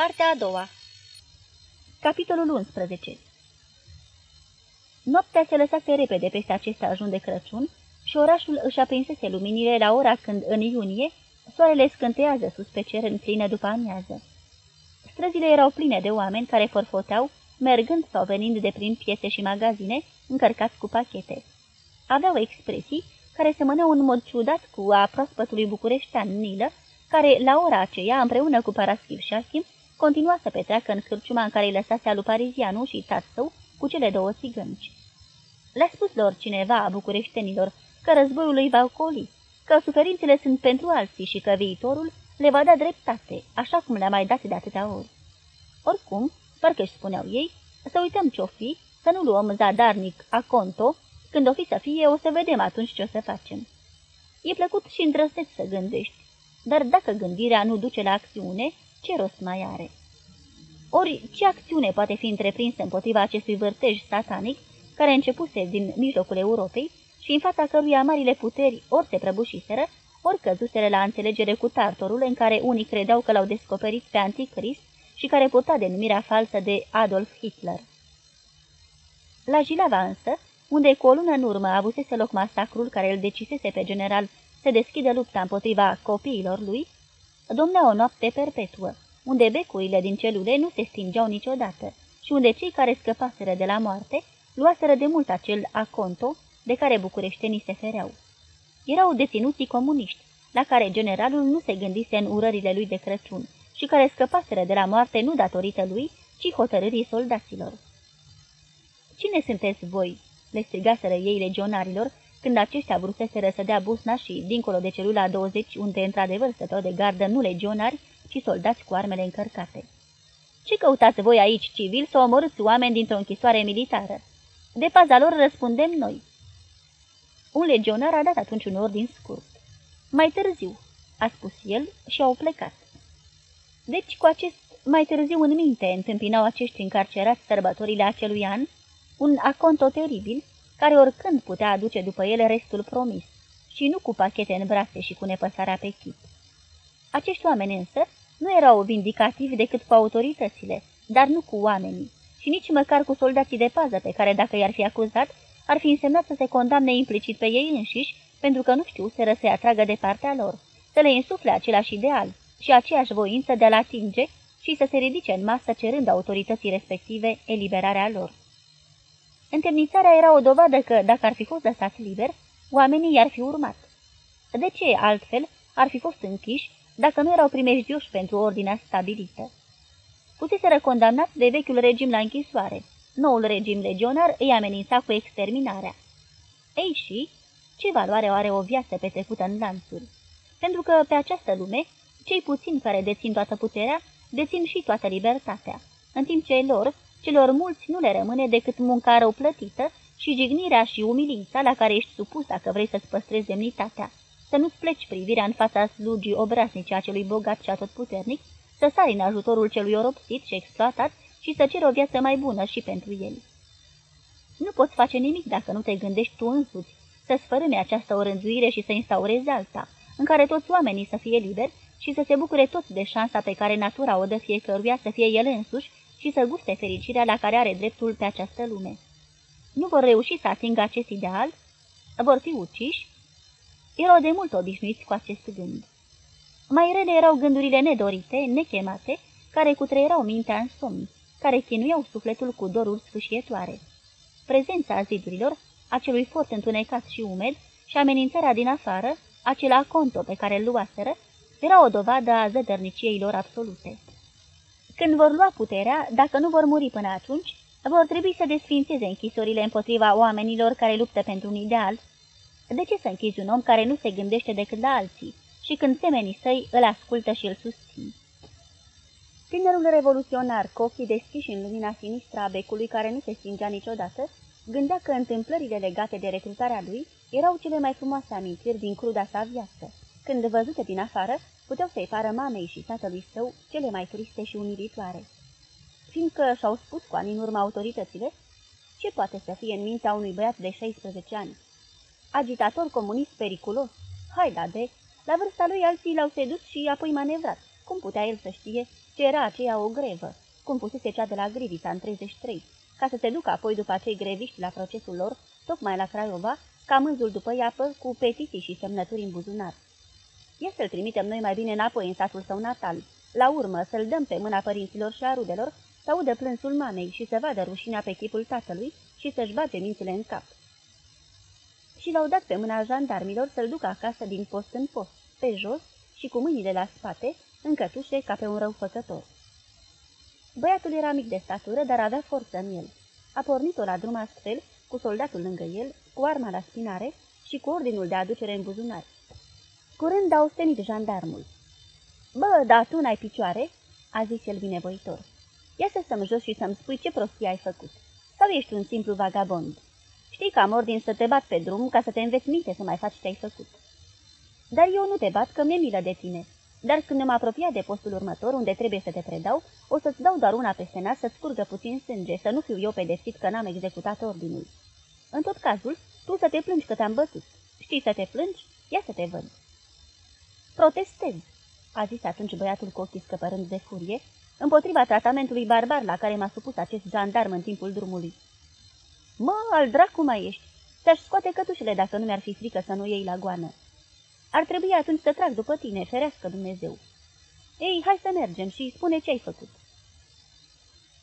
Partea a doua Capitolul 11 Noaptea se lăsase repede peste acest ajun de Crăciun și orașul își aprinsese luminile la ora când, în iunie, soarele scânteiază sus pe cer în plină după amiază. Străzile erau pline de oameni care forfoteau, mergând sau venind de prin piese și magazine, încărcați cu pachete. Aveau expresii care semăneau în mod ciudat cu a proaspătului bucureștean Nilă, care, la ora aceea, împreună cu Paraschiv și Achim, continua să petreacă în cârciuma în care îi lăsase alu Parizianu și său cu cele două țigănci. Le-a spus lor cineva a bucureștenilor că războiul îi va ocoli, că suferințele sunt pentru alții și că viitorul le va da dreptate, așa cum le-a mai dat de atâtea ori. Oricum, parcă își spuneau ei, să uităm ce-o fi, să nu luăm zadarnic a conto, când o fi să fie, o să vedem atunci ce o să facem. E plăcut și îndrăzneț să gândești, dar dacă gândirea nu duce la acțiune, ce rost mai are? Ori, ce acțiune poate fi întreprinsă împotriva acestui vârtej satanic, care începuse din mijlocul Europei și în fața căruia marile puteri ori se prăbușiseră, ori căzuseră la înțelegere cu Tartorul, în care unii credeau că l-au descoperit pe Anticrist și care purta denumirea falsă de Adolf Hitler. La Jilava însă, unde cu o lună în urmă avusese loc masacrul care îl decisese pe general să deschidă lupta împotriva copiilor lui, domnea o noapte perpetuă, unde becurile din celule nu se stingeau niciodată și unde cei care scăpaseră de la moarte luaseră de mult acel aconto de care bucureștenii se fereau. Erau deținuții comuniști, la care generalul nu se gândise în urările lui de Crăciun și care scăpaseră de la moarte nu datorită lui, ci hotărârii soldaților. Cine sunteți voi?" le strigaseră ei legionarilor, când aceștia vruseseră să dea busna și, dincolo de celula 20, unde într-adevăr stăteau de gardă nu legionari, ci soldați cu armele încărcate. Ce căutați voi aici, civil, să omorâți oameni dintr-o închisoare militară? De paza lor răspundem noi. Un legionar a dat atunci un ordin scurt. Mai târziu, a spus el și au plecat. Deci, cu acest mai târziu în minte întâmpinau acești încarcerați sărbătorile acelui an, un aconto teribil, care oricând putea aduce după ele restul promis, și nu cu pachete în brațe și cu nepăsarea pe chip. Acești oameni însă nu erau vindicativi decât cu autoritățile, dar nu cu oamenii, și nici măcar cu soldații de pază pe care, dacă i-ar fi acuzat, ar fi însemnat să se condamne implicit pe ei înșiși, pentru că nu știu să să atragă de partea lor, să le însufle același ideal și aceeași voință de a-l atinge și să se ridice în masă cerând autorității respective eliberarea lor. Întemnițarea era o dovadă că, dacă ar fi fost lăsați liber, oamenii i-ar fi urmat. De ce, altfel, ar fi fost închiși dacă nu erau primejdioși pentru ordinea stabilită? Puseseră condamnați de vechiul regim la închisoare. Noul regim legionar îi amenința cu exterminarea. Ei și, ce valoare are o viață petrecută în lanțuri? Pentru că pe această lume, cei puțini care dețin toată puterea, dețin și toată libertatea, în timp ce lor, celor mulți nu le rămâne decât munca rău plătită și jignirea și umilința la care ești supus dacă vrei să-ți păstrezi demnitatea. Să nu-ți pleci privirea în fața slugii obraznice a celui bogat și atotputernic, să sari în ajutorul celui oropsit și exploatat și să ceri o viață mai bună și pentru el. Nu poți face nimic dacă nu te gândești tu însuți, să sfărâme această orânzuire și să instaurezi alta, în care toți oamenii să fie liberi și să se bucure toți de șansa pe care natura o dă fiecăruia să fie el însuși și să guste fericirea la care are dreptul pe această lume. Nu vor reuși să atingă acest ideal? Vor fi uciși? Erau de mult obișnuiți cu acest gând. Mai rele erau gândurile nedorite, nechemate, care cutreierau mintea în somn, care chinuiau sufletul cu doruri sfâșietoare. Prezența zidurilor, acelui fort întunecat și umed, și amenințarea din afară, acela conto pe care îl luaseră, era o dovadă a zădărniciei lor absolute. Când vor lua puterea, dacă nu vor muri până atunci, vor trebui să desfințeze închisorile împotriva oamenilor care luptă pentru un ideal. De ce să închizi un om care nu se gândește decât la alții și când semenii săi îl ascultă și îl susțin? Tinerul revoluționar, cu ochii deschiși în lumina sinistră a becului care nu se stingea niciodată, gândea că întâmplările legate de recrutarea lui erau cele mai frumoase amintiri din cruda sa viață, când văzute din afară puteau să-i pară mamei și tatălui său cele mai triste și umilitoare. Fiindcă și-au spus cu ani în urmă autoritățile, ce poate să fie în mintea unui băiat de 16 ani? Agitator comunist periculos? Hai, da, de... La vârsta lui alții l-au sedus și apoi manevrat, Cum putea el să știe ce era aceea o grevă, cum pusese cea de la Grivița în 33, ca să se ducă apoi după acei greviști la procesul lor, tocmai la Craiova, ca mânzul după iapă, cu petiții și semnături în buzunar. Ia să-l trimitem noi mai bine înapoi în satul său natal, la urmă să-l dăm pe mâna părinților și a rudelor, să audă plânsul mamei și să vadă rușinea pe chipul tatălui și să-și bage mințile în cap. Și l-au dat pe mâna jandarmilor să-l ducă acasă din post în post, pe jos și cu mâinile la spate, în cătușe ca pe un răufăcător. Băiatul era mic de statură, dar avea forță în el. A pornit-o la drum astfel, cu soldatul lângă el, cu arma la spinare și cu ordinul de aducere în buzunar. Curând a ostenit jandarmul. Bă, da, tu n-ai picioare?" a zis el binevoitor. Ia să stăm jos și să-mi spui ce prostie ai făcut. Sau ești un simplu vagabond? Știi că am ordin să te bat pe drum ca să te înveți minte să mai faci ce ai făcut. Dar eu nu te bat, că mi-e milă de tine. Dar când ne-am apropiat de postul următor, unde trebuie să te predau, o să-ți dau doar una peste nas să-ți curgă puțin sânge, să nu fiu eu pedepsit că n-am executat ordinul. În tot cazul, tu să te plângi că te-am bătut. Știi să te plângi? Ia să te văd. Protestez, a zis atunci băiatul cu ochii scăpărând de furie, împotriva tratamentului barbar la care m-a supus acest jandarm în timpul drumului. Mă, al dracu mai ești! Ți-aș scoate cătușele dacă nu mi-ar fi frică să nu iei la goană. Ar trebui atunci să trag după tine, ferească Dumnezeu. Ei, hai să mergem și spune ce ai făcut.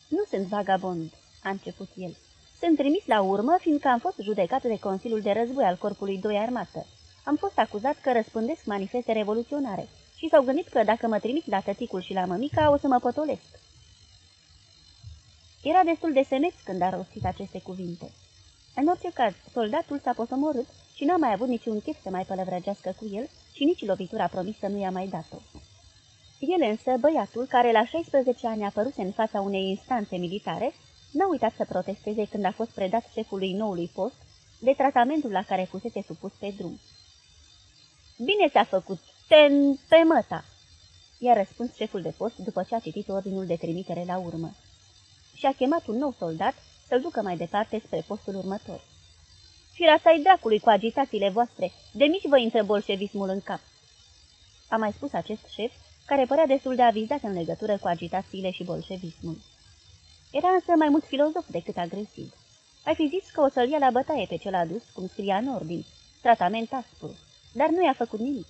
Nu sunt vagabond, a început el. Sunt trimis la urmă, fiindcă am fost judecat de Consiliul de Război al Corpului 2 Armată. Am fost acuzat că răspândesc manifeste revoluționare și s-au gândit că dacă mă trimit la tăticul și la mămica, o să mă potolesc. Era destul de semeț când a rostit aceste cuvinte. În orice caz, soldatul s-a posomorât și n-a mai avut niciun chef să mai pălăvrăgească cu el și nici lovitura promisă nu i-a mai dat-o. El însă, băiatul, care la 16 ani a apărut în fața unei instanțe militare, n-a uitat să protesteze când a fost predat șefului noului post de tratamentul la care fusese supus pe drum. Bine ți-a făcut, ten pe măta!" i-a răspuns șeful de post după ce a citit ordinul de trimitere la urmă. Și a chemat un nou soldat să-l ducă mai departe spre postul următor. Firața-i dracului cu agitațiile voastre, de mici vă intră bolșevismul în cap. A mai spus acest șef, care părea destul de avizat în legătură cu agitațiile și bolșevismul. Era însă mai mult filozof decât agresiv. Ai fi zis că o să-l ia la bătaie pe cel adus, cum scria în ordin, tratament aspru, dar nu i-a făcut nimic.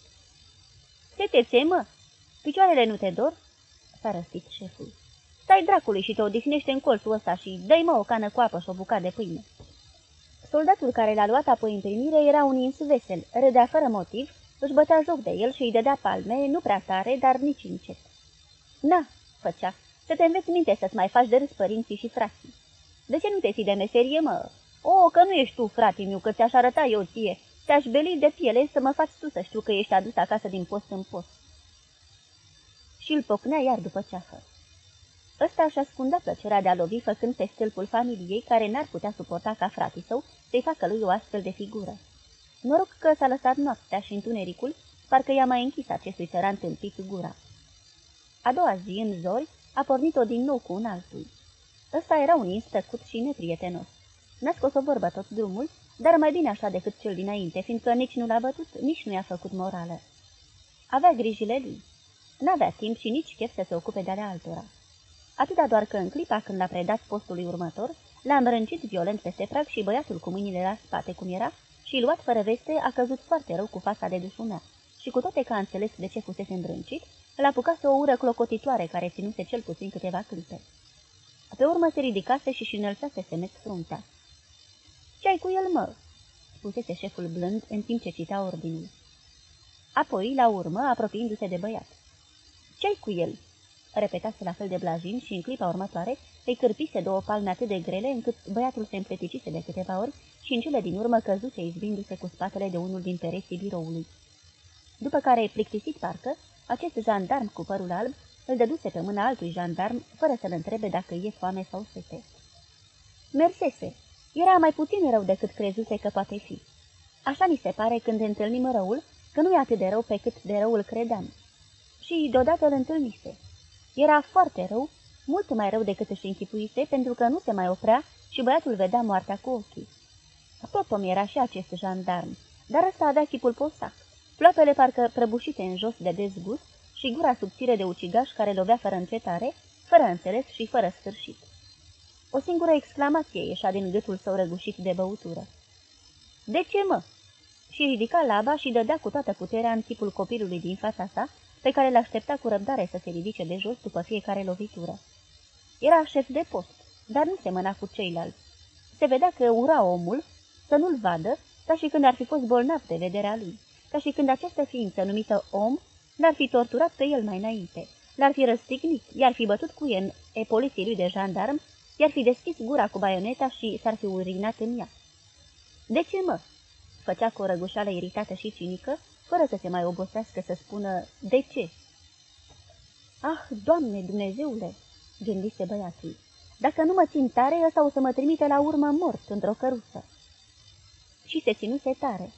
Se mă! Picioarele nu te dor?" s-a răstit șeful. Stai dracului și te odihnește în colțul ăsta și dă-i mă o cană cu apă și o bucată de pâine." Soldatul care l-a luat apoi în primire era un ins vesel, râdea fără motiv, își bătea joc de el și îi dădea palme, nu prea tare, dar nici încet. Na, făcea, să te înveți minte să-ți mai faci de râs părinții și frații. De ce nu te ții de meserie, mă? O, că nu ești tu, frate meu, că ți-aș arăta eu ție. Te-aș beli de piele să mă faci tu să știu că ești adus acasă din post în post. Și îl pocnea iar după ceafă. Ăsta își ascundea plăcerea de a lovi făcând pe stâlpul familiei care n-ar putea suporta ca fratii său să-i facă lui o astfel de figură. Noroc că s-a lăsat noaptea și întunericul, parcă i-a mai închis acestui țăran tâmpit gura. A doua zi, în zori, a pornit-o din nou cu un altul. Ăsta era un ins tăcut și neprietenos. N-a scos o vorbă tot drumul, dar mai bine așa decât cel dinainte, fiindcă nici nu l-a bătut, nici nu i-a făcut morală. Avea grijile lui. N-avea timp și nici chef să se ocupe de ale altora. Atâta doar că în clipa când l-a predat postului următor, l-a îmbrâncit violent peste prag și băiatul cu mâinile la spate cum era și luat fără veste a căzut foarte rău cu fața de dușumea și cu toate că a înțeles de ce fusese îmbrâncit, l a apucase o ură clocotitoare care ținuse cel puțin câteva clipe. Pe urmă se ridicase și-și înălțase semeț fruntea. Ce-ai cu el, mă?" spusese șeful blând în timp ce cita ordinul. Apoi, la urmă, apropiindu-se de băiat. Ce-ai cu el?" repetase la fel de blajin și în clipa următoare îi cârpise două palme atât de grele încât băiatul se împleticise de câteva ori și în cele din urmă căzuse izbindu-se cu spatele de unul din pereții biroului. După care, plictisit parcă, acest jandarm cu părul alb îl dăduse pe mâna altui jandarm, fără să-l întrebe dacă e foame sau sete. Mersese. Era mai puțin rău decât crezuse că poate fi. Așa mi se pare când întâlnim răul, că nu e atât de rău pe cât de rău îl credeam. Și deodată îl întâlnise. Era foarte rău, mult mai rău decât își închipuise, pentru că nu se mai oprea și băiatul vedea moartea cu ochii. Tot om era și acest jandarm, dar ăsta avea chipul posac, ploapele parcă prăbușite în jos de dezgust și gura subțire de ucigaș care lovea fără încetare, fără înțeles și fără sfârșit. O singură exclamație ieșea din gâtul său răgușit de băutură. De ce, mă?" Și ridica laba și dădea cu toată puterea în chipul copilului din fața sa, pe care l-aștepta cu răbdare să se ridice de jos după fiecare lovitură. Era șef de post, dar nu semăna cu ceilalți. Se vedea că ura omul să nu-l vadă, ca și când ar fi fost bolnav de vederea lui, ca și când această ființă numită om l-ar fi torturat pe el mai înainte, l-ar fi răstignit, i-ar fi bătut cu el e poliției lui de jandarm, i-ar fi deschis gura cu baioneta și s-ar fi urinat în ea. De ce, mă?" făcea cu o răgușală iritată și cinică, fără să se mai obosească să spună de ce. Ah, Doamne Dumnezeule!" gândise băiatul. Dacă nu mă țin tare, ăsta o să mă trimite la urmă mort într-o căruță." Și se ținuse tare.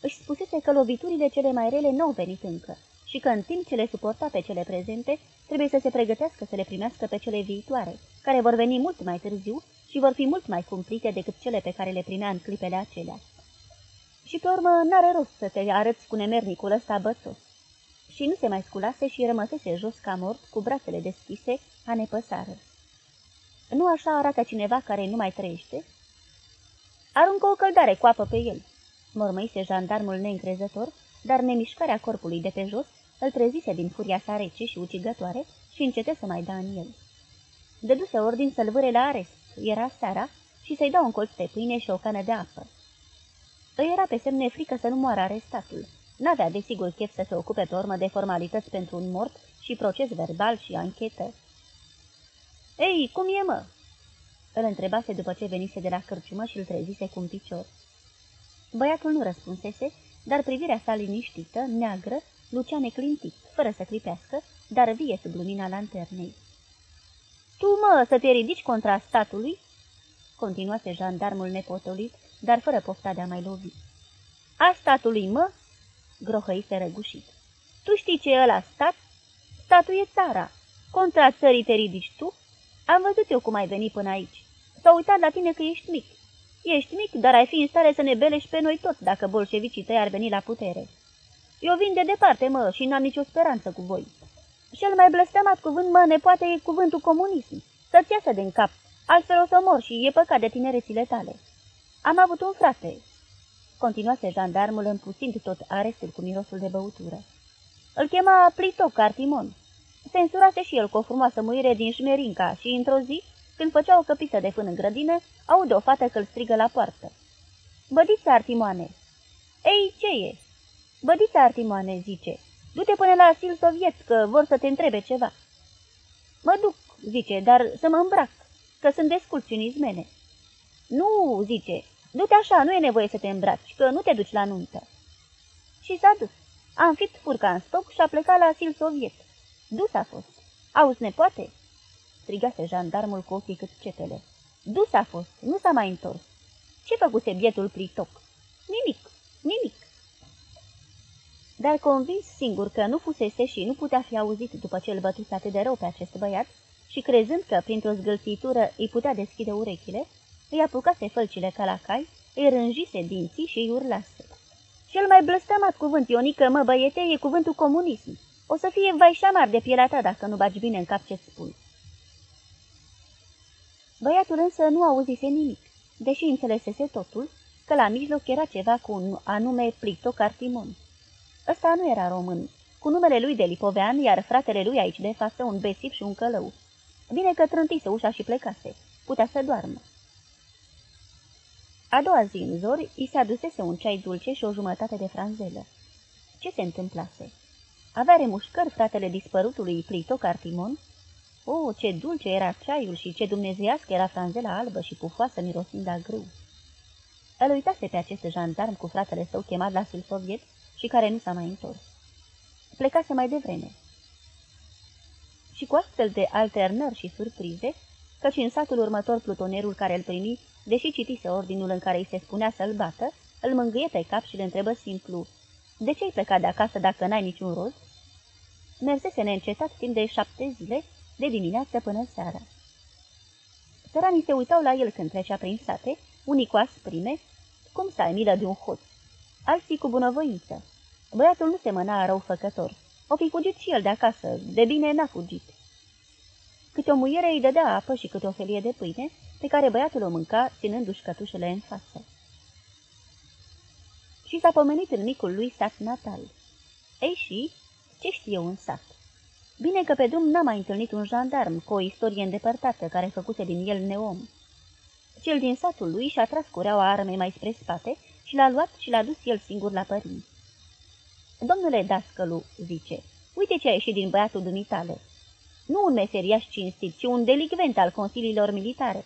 Își spusese că loviturile cele mai rele n-au venit încă și că în timp ce le suporta pe cele prezente, trebuie să se pregătească să le primească pe cele viitoare, care vor veni mult mai târziu și vor fi mult mai cumplite decât cele pe care le primea în clipele acelea. Și pe urmă n-are rost să te arăți cu nemernicul ăsta bățos. Și nu se mai sculase și rămăsese jos ca mort, cu brațele deschise, a nepăsară. Nu așa arată cineva care nu mai trăiește? Aruncă o căldare coapă pe el, mormăise jandarmul neîncrezător, dar nemișcarea corpului de pe jos îl trezise din furia sa rece și ucigătoare și încete să mai da în el. Dăduse ordin să-l vâre la arest, era seara, și să-i dau un colț de pâine și o cană de apă. Îi era pe semne frică să nu moară arestatul. N-avea desigur chef să se ocupe pe urmă de formalități pentru un mort și proces verbal și anchetă. Ei, cum e, mă?" Îl întrebase după ce venise de la cârciumă și îl trezise cu un picior. Băiatul nu răspunsese, dar privirea sa liniștită, neagră, lucea neclintit, fără să clipească, dar vie sub lumina lanternei. Tu, mă, să te ridici contra statului?" continuase jandarmul nepotolit, dar fără pofta de a mai lovi. A statului, mă?" grohăise răgușit. Tu știi ce e ăla stat? Statul e țara. Contra țării te ridici tu? Am văzut eu cum ai venit până aici. S-a uitat la tine că ești mic. Ești mic, dar ai fi în stare să ne belești pe noi toți dacă bolșevicii tăi ar veni la putere. Eu vin de departe, mă, și n-am nicio speranță cu voi. Cel mai blestemat cuvânt, mă, ne poate e cuvântul comunism. Să-ți iasă din cap, altfel o să mor și e păcat de tinerețile tale. Am avut un frate, continuase jandarmul împuțind tot arestul cu mirosul de băutură. Îl chema Plitoc Artimon. Se însurase și el cu o frumoasă muire din șmerinca și, într-o zi, când făcea o căpiță de fân în grădină, aude o fată că îl strigă la poartă. Bădița Artimoane! Ei, ce e?" Bădița Artimoane, zice, du-te până la asil soviet, că vor să te întrebe ceva." Mă duc, zice, dar să mă îmbrac, că sunt desculți în izmene." Nu, zice, du-te așa, nu e nevoie să te îmbraci, că nu te duci la nuntă." Și s-a dus. A înfipt furca în stoc și a plecat la asil soviet. Dus a fost. Auzi, nepoate?" strigase jandarmul cu ochii cât cetele. Dus a fost, nu s-a mai întors. Ce făcuse bietul plitoc? Nimic, nimic. Dar convins singur că nu fusese și nu putea fi auzit după ce îl bătuse atât de rău pe acest băiat și crezând că printr-o zgâlțitură îi putea deschide urechile, îi apucase fălcile ca la cai, îi rânjise dinții și îi urlase. Cel mai blăstămat cuvânt, Ionică, mă băiete, e cuvântul comunism. O să fie vai șamar de pielea ta dacă nu bagi bine în cap ce spui. Băiatul însă nu auzise nimic, deși înțelesese totul, că la mijloc era ceva cu un anume Plictoc Artimon. Ăsta nu era român, cu numele lui de Lipovean, iar fratele lui aici de față un besiv și un călăuț. Bine că trântise ușa și plecase, putea să doarmă. A doua zi în zori, i se adusese un ceai dulce și o jumătate de franzelă. Ce se întâmplase? Avea remușcări fratele dispărutului Plitoc Artimon? O, oh, ce dulce era ceaiul și ce dumnezeiască era franzela albă și pufoasă mirosind a grâu. Îl uitase pe acest jandarm cu fratele său chemat la Silsoviet și care nu s-a mai întors. Plecase mai devreme. Și cu astfel de alternări și surprize, căci în satul următor plutonerul care îl primi, deși citise ordinul în care îi se spunea să-l bată, îl mângâie pe cap și îl întrebă simplu, De ce ai plecat de acasă dacă n-ai niciun rost?" Mersese neîncetat timp de șapte zile, de dimineață până seara. Săranii se uitau la el când trecea prin sate, unii cu asprime, cum să ai milă de un hoț, alții cu bunăvoință. Băiatul nu semăna răufăcător, O fi fugit și el de acasă, de bine n-a fugit. Câte o muiere îi dădea apă și câte o felie de pâine, pe care băiatul o mânca, ținându-și cătușele în față. Și s-a pomenit în micul lui sat natal. Ei și, ce știe un sat? Bine că pe drum n-a mai întâlnit un jandarm cu o istorie îndepărtată care făcuse din el neom. Cel din satul lui și-a tras cureaua armei mai spre spate și l-a luat și l-a dus el singur la părinți. Domnule Dascălu, zice, uite ce a ieșit din băiatul dumitale. Nu un meseriaș cinstit, ci un delicvent al consiliilor militare.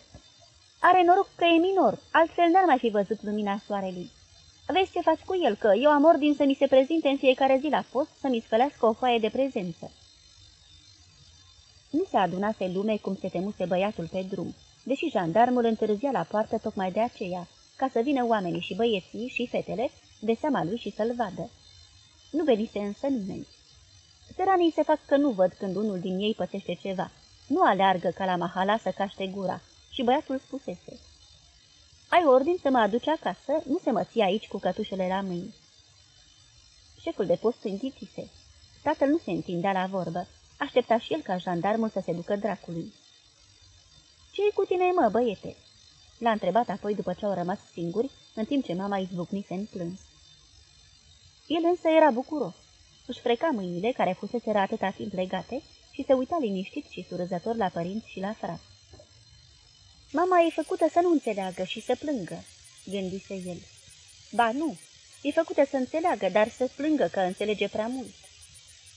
Are noroc că e minor, altfel n-ar mai fi văzut lumina soarelui. Vezi ce faci cu el, că eu am ordin să mi se prezinte în fiecare zi la post să mi scălească o foaie de prezență. Nu se adunase lume cum se temuse băiatul pe drum, deși jandarmul întârzia la poartă tocmai de aceea, ca să vină oamenii și băieții și fetele de seama lui și să-l vadă. Nu venise însă nimeni. Țăranii se fac că nu văd când unul din ei pățește ceva. Nu aleargă ca la mahala să caște gura. Și băiatul spusese. Ai ordin să mă aduci acasă, nu se mă ții aici cu cătușele la mâini. Șeful de post închitise. Tatăl nu se întindea la vorbă. Aștepta și el ca jandarmul să se ducă dracului. Ce-i cu tine, mă, băiete?" L-a întrebat apoi după ce au rămas singuri, în timp ce mama izbucnise în plâns. El însă era bucuros. Își freca mâinile, care fusese atâta timp legate, și se uita liniștit și surâzător la părinți și la frați. Mama e făcută să nu înțeleagă și să plângă, gândise el. Ba nu, e făcută să înțeleagă, dar să plângă că înțelege prea mult.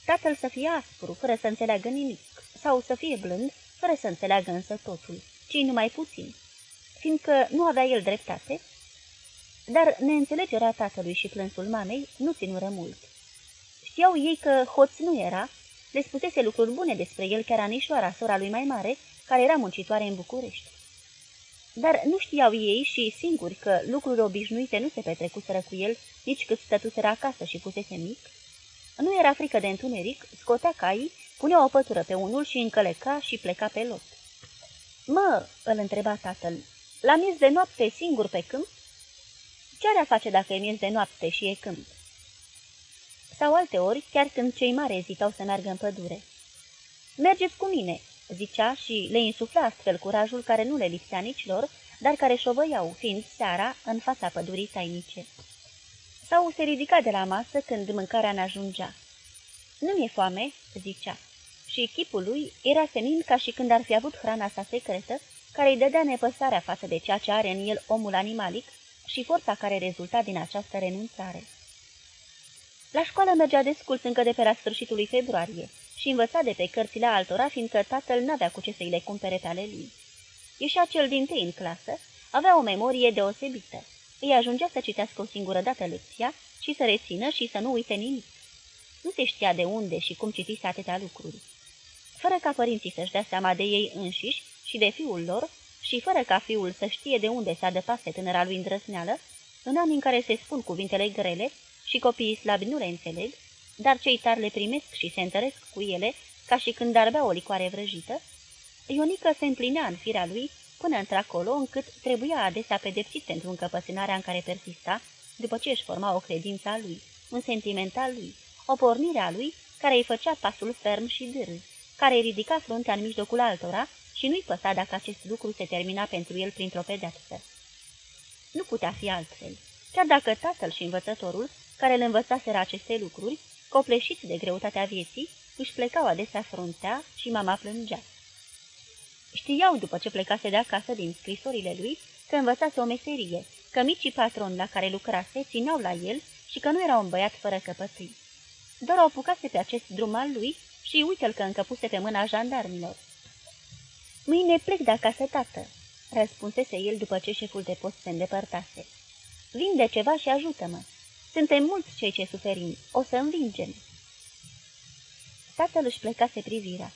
Tatăl să fie aspru, fără să înțeleagă nimic, sau să fie blând, fără să înțeleagă însă totul, ci numai puțin, fiindcă nu avea el dreptate, dar neînțelegerea tatălui și plânsul mamei nu ținură mult. Știau ei că hoț nu era, le spusese lucruri bune despre el chiar Anișoara, sora lui mai mare, care era muncitoare în București. Dar nu știau ei și singuri că lucruri obișnuite nu se petrecuseră cu el nici cât stătuseră acasă și pusese mic. Nu era frică de întuneric, scotea caii, punea o pătură pe unul și încăleca și pleca pe lot. Mă, îl întreba tatăl, la miez de noapte singur pe câmp? Ce are a face dacă e miez de noapte și e câmp? Sau alte ori, chiar când cei mari ezitau să meargă în pădure. Mergeți cu mine, zicea și le insufla astfel curajul care nu le lipsea nici lor, dar care șovăiau, fiind seara, în fața pădurii tainice. Sau se ridica de la masă când mâncarea n-ajungea. Nu mi-e foame," zicea, și chipul lui era senin ca și când ar fi avut hrana sa secretă, care îi dădea nepăsarea față de ceea ce are în el omul animalic și forța care rezulta din această renunțare. La școală mergea desculț încă de pe la sfârșitul lui februarie și învăța de pe cărțile altora, fiindcă tatăl n-avea cu ce să-i le cumpere pe ale lui. Ieșea cel din tâi în clasă, avea o memorie deosebită. Îi ajungea să citească o singură dată lecția și să rețină și să nu uite nimic. Nu se știa de unde și cum citise atâtea lucruri. Fără ca părinții să-și dea seama de ei înșiși și de fiul lor, și fără ca fiul să știe de unde se adăpase tânăra lui îndrăzneală, în anii în care se spun cuvintele grele și copiii slabi nu le înțeleg, dar cei tari le primesc și se întăresc cu ele, ca și când ar bea o licoare vrăjită, Ionică se împlinea în firea lui până într-acolo încât trebuia adesea pedepsit pentru încăpățânarea în care persista, după ce își forma o credință a lui, un sentiment al lui, o pornire a lui care îi făcea pasul ferm și dârz, care îi ridica fruntea în mijlocul altora și nu-i păsa dacă acest lucru se termina pentru el printr-o pedeapsă. Nu putea fi altfel, chiar dacă tatăl și învățătorul, care îl învățaseră aceste lucruri, copleșiți de greutatea vieții, își plecau adesea fruntea și mama plângea. Știau, după ce plecase de acasă din scrisorile lui, că învățase o meserie, că micii patroni la care lucrase țineau la el și că nu era un băiat fără căpătâi. Doar o apucase pe acest drum al lui și uite-l că încă puse pe mâna jandarmilor. Mâine plec de acasă, tată," răspunsese el după ce șeful de post se îndepărtase. Vinde ceva și ajută-mă. Suntem mulți cei ce suferim. O să învingem." Tatăl își plecase privirea.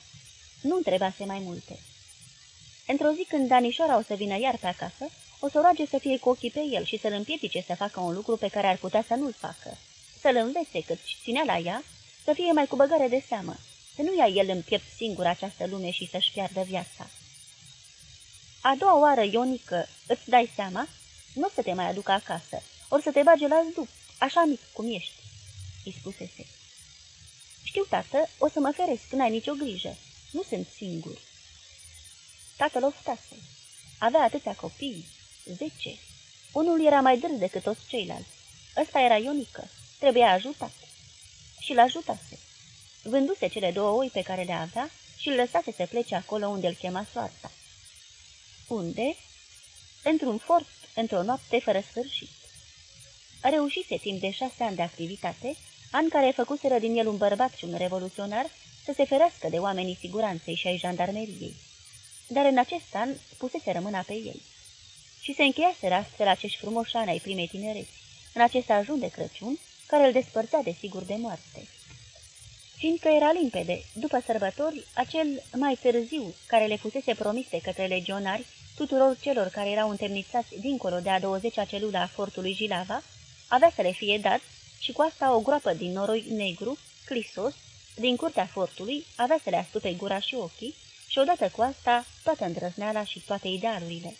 Nu întrebase mai multe. Într-o zi când Danișoara o să vină iar pe acasă, o să roage să fie cu ochii pe el și să-l împiedice să facă un lucru pe care ar putea să nu-l facă. Să-l învețe cât ținea la ea, să fie mai cu băgare de seamă, să nu ia el în piept singur această lume și să-și piardă viața. A doua oară, Ionică, îți dai seama? Nu o să te mai aducă acasă, or să te bage la zdup, așa mic cum ești, îi spusese. Știu, tată, o să mă feresc, n-ai nicio grijă. Nu sunt singur." Tatăl oftase. Avea atâția copii, zece. Unul era mai dârz decât toți ceilalți. Ăsta era Ionică. Trebuia ajutat. Și l-ajutase. Vânduse cele două oi pe care le avea și îl lăsase să plece acolo unde îl chema soarta. Unde? Într-un fort, într-o noapte fără sfârșit. Reușise timp de șase ani de activitate, an care făcuseră din el un bărbat și un revoluționar, să se ferească de oamenii siguranței și ai jandarmeriei. Dar în acest an pusese rămâna pe ei. Și se încheiaseră astfel acești frumoși ani ai primei tinereți, în acest ajun de Crăciun, care îl despărțea de sigur de moarte fiindcă era limpede, după sărbători, acel mai târziu, care le fusese promise către legionari, tuturor celor care erau întemnițați dincolo de a 20-a celula a fortului Jilava, avea să le fie dat și cu asta o groapă din noroi negru, clisos, din curtea fortului, avea să le astupe gura și ochii și odată cu asta toată îndrăzneala și toate idealurile.